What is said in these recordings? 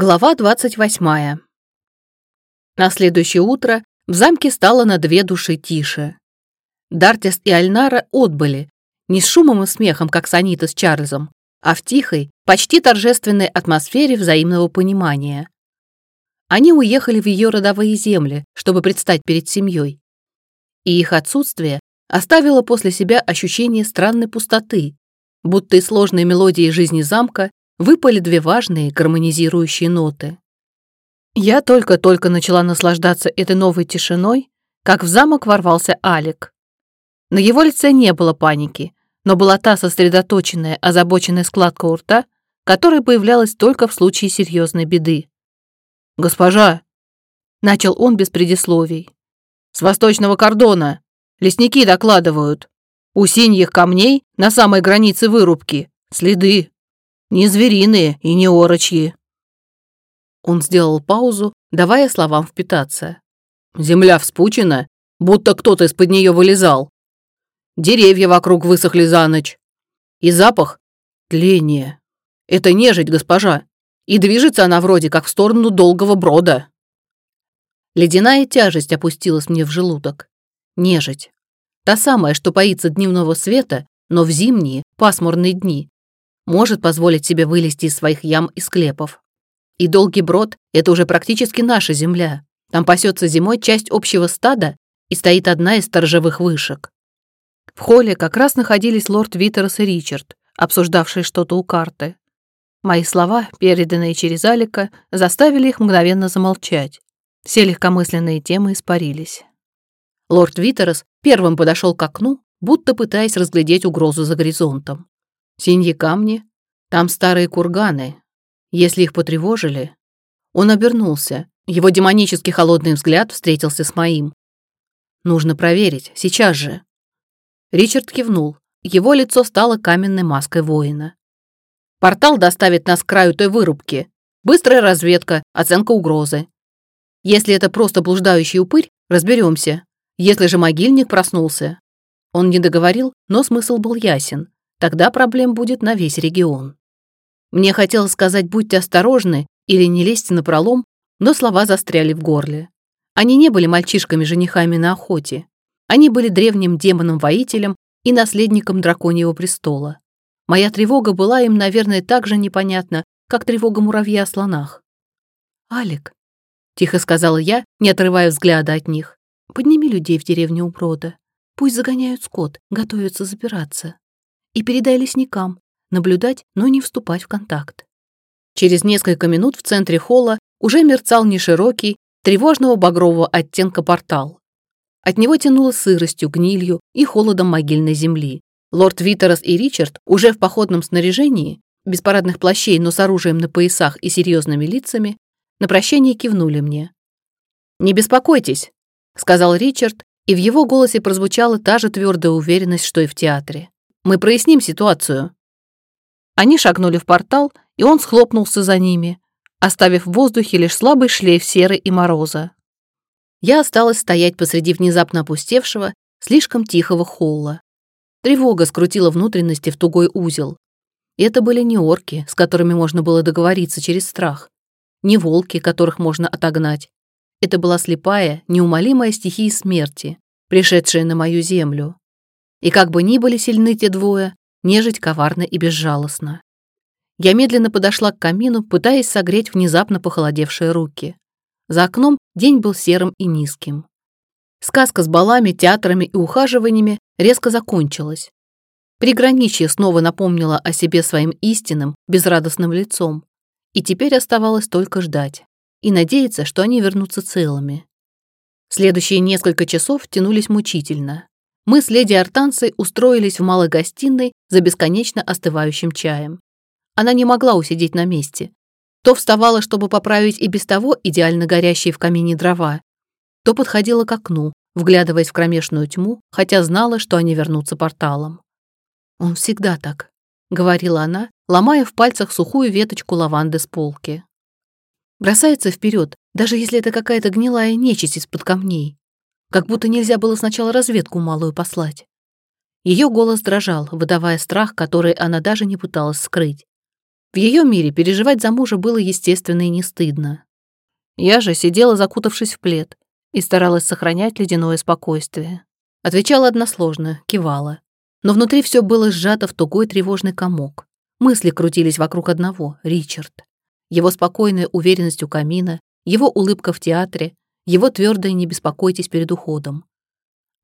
Глава 28. На следующее утро в замке стало на две души тише. Дартис и Альнара отбыли, не с шумом и смехом, как Санита с Чарльзом, а в тихой, почти торжественной атмосфере взаимного понимания. Они уехали в ее родовые земли, чтобы предстать перед семьей. И их отсутствие оставило после себя ощущение странной пустоты, будто из сложной мелодии жизни замка выпали две важные гармонизирующие ноты. Я только-только начала наслаждаться этой новой тишиной, как в замок ворвался Алик. На его лице не было паники, но была та сосредоточенная, озабоченная складка у рта, которая появлялась только в случае серьезной беды. «Госпожа!» — начал он без предисловий. «С восточного кордона! Лесники докладывают! У синьих камней на самой границе вырубки следы!» Не звериные и не орочьи. Он сделал паузу, давая словам впитаться. Земля вспучена, будто кто-то из-под нее вылезал. Деревья вокруг высохли за ночь. И запах — тление. Это нежить, госпожа. И движется она вроде как в сторону долгого брода. Ледяная тяжесть опустилась мне в желудок. Нежить. Та самая, что боится дневного света, но в зимние, пасмурные дни может позволить себе вылезти из своих ям и склепов. И долгий брод — это уже практически наша земля. Там пасется зимой часть общего стада и стоит одна из сторожевых вышек. В холле как раз находились лорд Витерс и Ричард, обсуждавшие что-то у карты. Мои слова, переданные через Алика, заставили их мгновенно замолчать. Все легкомысленные темы испарились. Лорд Витерс первым подошел к окну, будто пытаясь разглядеть угрозу за горизонтом. Синьи камни, там старые курганы. Если их потревожили... Он обернулся. Его демонический холодный взгляд встретился с моим. Нужно проверить, сейчас же. Ричард кивнул. Его лицо стало каменной маской воина. Портал доставит нас к краю той вырубки. Быстрая разведка, оценка угрозы. Если это просто блуждающий упырь, разберемся. Если же могильник проснулся. Он не договорил, но смысл был ясен. Тогда проблем будет на весь регион. Мне хотелось сказать «будьте осторожны» или «не лезьте на пролом», но слова застряли в горле. Они не были мальчишками-женихами на охоте. Они были древним демоном-воителем и наследником драконьего престола. Моя тревога была им, наверное, так же непонятна, как тревога муравья о слонах. «Алик», — тихо сказала я, не отрывая взгляда от них, — «подними людей в деревню у брода. Пусть загоняют скот, готовятся забираться и передай лесникам наблюдать, но не вступать в контакт. Через несколько минут в центре холла уже мерцал неширокий, тревожного багрового оттенка портал. От него тянуло сыростью, гнилью и холодом могильной земли. Лорд Витерас и Ричард уже в походном снаряжении, без парадных плащей, но с оружием на поясах и серьезными лицами, на прощание кивнули мне. «Не беспокойтесь», — сказал Ричард, и в его голосе прозвучала та же твердая уверенность, что и в театре. Мы проясним ситуацию». Они шагнули в портал, и он схлопнулся за ними, оставив в воздухе лишь слабый шлейф серы и мороза. Я осталась стоять посреди внезапно опустевшего, слишком тихого холла. Тревога скрутила внутренности в тугой узел. Это были не орки, с которыми можно было договориться через страх, не волки, которых можно отогнать. Это была слепая, неумолимая стихия смерти, пришедшая на мою землю. И как бы ни были сильны те двое, нежить коварна и безжалостна. Я медленно подошла к камину, пытаясь согреть внезапно похолодевшие руки. За окном день был серым и низким. Сказка с балами, театрами и ухаживаниями резко закончилась. Приграничье снова напомнило о себе своим истинным, безрадостным лицом. И теперь оставалось только ждать и надеяться, что они вернутся целыми. Следующие несколько часов тянулись мучительно мы с леди Артанцей устроились в малой гостиной за бесконечно остывающим чаем. Она не могла усидеть на месте. То вставала, чтобы поправить и без того идеально горящие в камине дрова, то подходила к окну, вглядываясь в кромешную тьму, хотя знала, что они вернутся порталом. «Он всегда так», — говорила она, ломая в пальцах сухую веточку лаванды с полки. Бросается вперед, даже если это какая-то гнилая нечисть из-под камней. Как будто нельзя было сначала разведку малую послать. Ее голос дрожал, выдавая страх, который она даже не пыталась скрыть. В ее мире переживать за мужа было естественно и не стыдно. Я же сидела, закутавшись в плед, и старалась сохранять ледяное спокойствие. Отвечала односложно, кивала. Но внутри все было сжато в тугой тревожный комок. Мысли крутились вокруг одного — Ричард. Его спокойная уверенность у камина, его улыбка в театре, его твердое «не беспокойтесь перед уходом».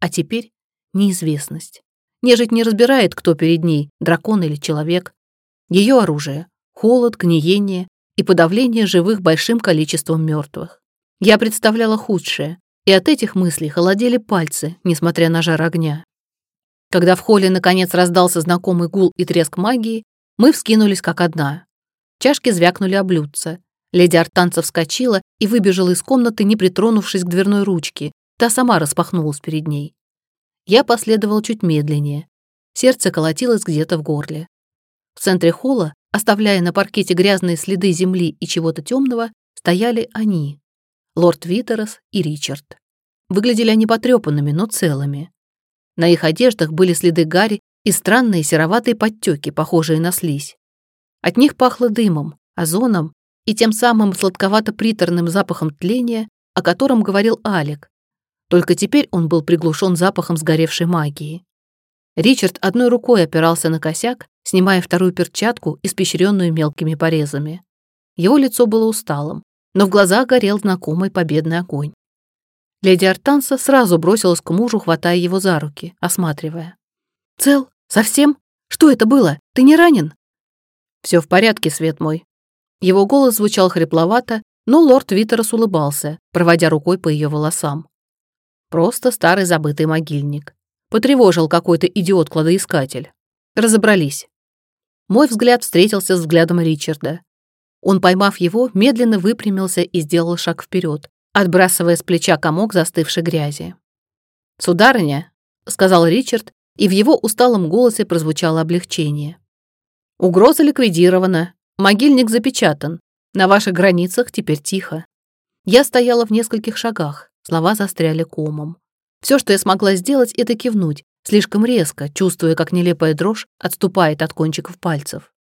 А теперь неизвестность. Нежить не разбирает, кто перед ней, дракон или человек. Ее оружие — холод, гниение, и подавление живых большим количеством мертвых. Я представляла худшее, и от этих мыслей холодели пальцы, несмотря на жар огня. Когда в холле наконец раздался знакомый гул и треск магии, мы вскинулись как одна. Чашки звякнули о блюдце. Леди Артанца вскочила и выбежала из комнаты, не притронувшись к дверной ручке. Та сама распахнулась перед ней. Я последовал чуть медленнее. Сердце колотилось где-то в горле. В центре холла Оставляя на паркете грязные следы земли и чего-то темного, стояли они, лорд Витерос и Ричард. Выглядели они потрепанными, но целыми. На их одеждах были следы гари и странные сероватые подтеки, похожие на слизь. От них пахло дымом, озоном и тем самым сладковато-приторным запахом тления, о котором говорил Алик. Только теперь он был приглушен запахом сгоревшей магии. Ричард одной рукой опирался на косяк, снимая вторую перчатку, испещренную мелкими порезами. Его лицо было усталым, но в глазах горел знакомый победный огонь. Леди Артанса сразу бросилась к мужу, хватая его за руки, осматривая. «Цел? Совсем? Что это было? Ты не ранен?» «Все в порядке, свет мой». Его голос звучал хрипловато, но лорд Витерос улыбался, проводя рукой по ее волосам. Просто старый забытый могильник. Потревожил какой-то идиот-кладоискатель. Разобрались. Мой взгляд встретился с взглядом Ричарда. Он, поймав его, медленно выпрямился и сделал шаг вперед, отбрасывая с плеча комок застывшей грязи. «Сударыня», — сказал Ричард, и в его усталом голосе прозвучало облегчение. «Угроза ликвидирована, могильник запечатан, на ваших границах теперь тихо». Я стояла в нескольких шагах, слова застряли комом. Все, что я смогла сделать, это кивнуть, слишком резко, чувствуя, как нелепая дрожь отступает от кончиков пальцев.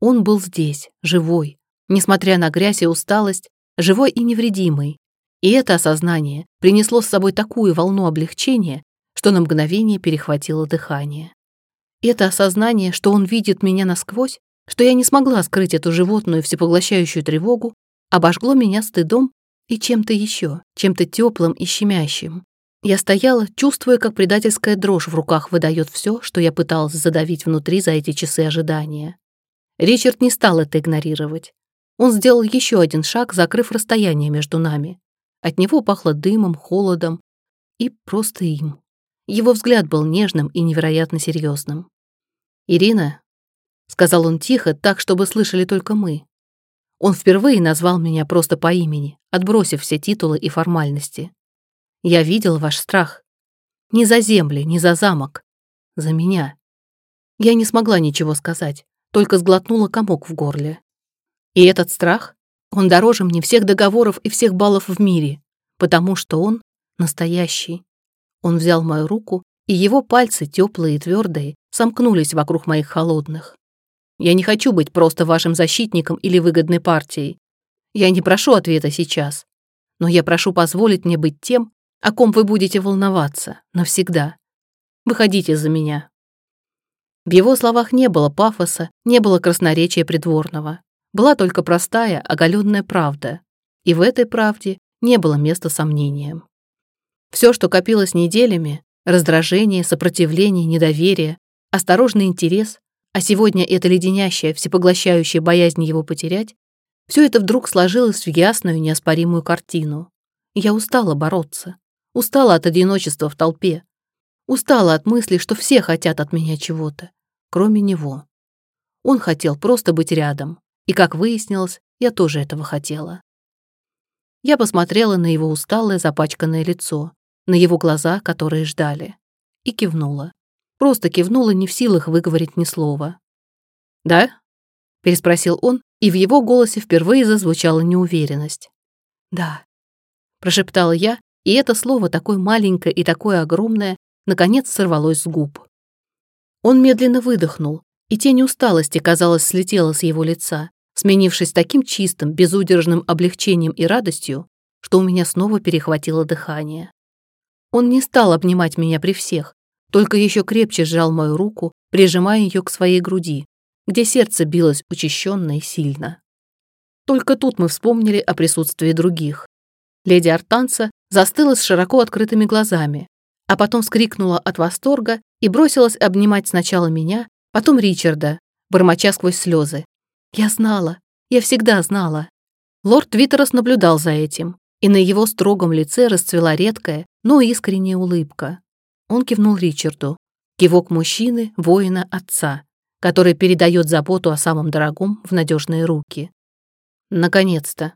Он был здесь, живой, несмотря на грязь и усталость, живой и невредимый. И это осознание принесло с собой такую волну облегчения, что на мгновение перехватило дыхание. Это осознание, что он видит меня насквозь, что я не смогла скрыть эту животную всепоглощающую тревогу, обожгло меня стыдом и чем-то еще, чем-то теплым и щемящим, я стояла, чувствуя, как предательская дрожь в руках выдает все, что я пыталась задавить внутри за эти часы ожидания. Ричард не стал это игнорировать. Он сделал еще один шаг, закрыв расстояние между нами. От него пахло дымом, холодом и просто им. Его взгляд был нежным и невероятно серьезным. «Ирина», — сказал он тихо, так, чтобы слышали только мы. Он впервые назвал меня просто по имени, отбросив все титулы и формальности. Я видел ваш страх. Не за земли, не за замок. За меня. Я не смогла ничего сказать, только сглотнула комок в горле. И этот страх, он дороже мне всех договоров и всех баллов в мире, потому что он настоящий. Он взял мою руку, и его пальцы, теплые и твердые, сомкнулись вокруг моих холодных. Я не хочу быть просто вашим защитником или выгодной партией. Я не прошу ответа сейчас, но я прошу позволить мне быть тем, о ком вы будете волноваться навсегда. Выходите за меня». В его словах не было пафоса, не было красноречия придворного. Была только простая, оголенная правда. И в этой правде не было места сомнениям. Все, что копилось неделями, раздражение, сопротивление, недоверие, осторожный интерес, а сегодня это леденящая, всепоглощающая боязнь его потерять, все это вдруг сложилось в ясную, неоспоримую картину. Я устала бороться. Устала от одиночества в толпе. Устала от мысли, что все хотят от меня чего-то, кроме него. Он хотел просто быть рядом. И, как выяснилось, я тоже этого хотела. Я посмотрела на его усталое, запачканное лицо, на его глаза, которые ждали, и кивнула. Просто кивнула, не в силах выговорить ни слова. «Да?» — переспросил он, и в его голосе впервые зазвучала неуверенность. «Да», — прошептала я и это слово, такое маленькое и такое огромное, наконец сорвалось с губ. Он медленно выдохнул, и тень усталости, казалось, слетела с его лица, сменившись таким чистым, безудержным облегчением и радостью, что у меня снова перехватило дыхание. Он не стал обнимать меня при всех, только еще крепче сжал мою руку, прижимая ее к своей груди, где сердце билось учащенно и сильно. Только тут мы вспомнили о присутствии других. Леди Артанца застыла с широко открытыми глазами, а потом вскрикнула от восторга и бросилась обнимать сначала меня, потом Ричарда, бормоча сквозь слезы. «Я знала, я всегда знала». Лорд Витерос наблюдал за этим, и на его строгом лице расцвела редкая, но искренняя улыбка. Он кивнул Ричарду. Кивок мужчины, воина, отца, который передает заботу о самом дорогом в надежные руки. Наконец-то.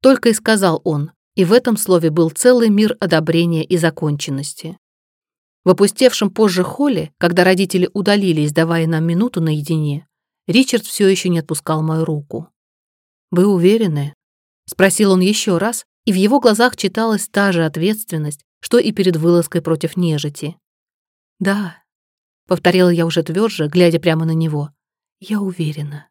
Только и сказал он, и в этом слове был целый мир одобрения и законченности. В опустевшем позже холле, когда родители удалились, давая нам минуту наедине, Ричард все еще не отпускал мою руку. «Вы уверены?» — спросил он еще раз, и в его глазах читалась та же ответственность, что и перед вылазкой против нежити. «Да», — повторила я уже тверже, глядя прямо на него, — «я уверена».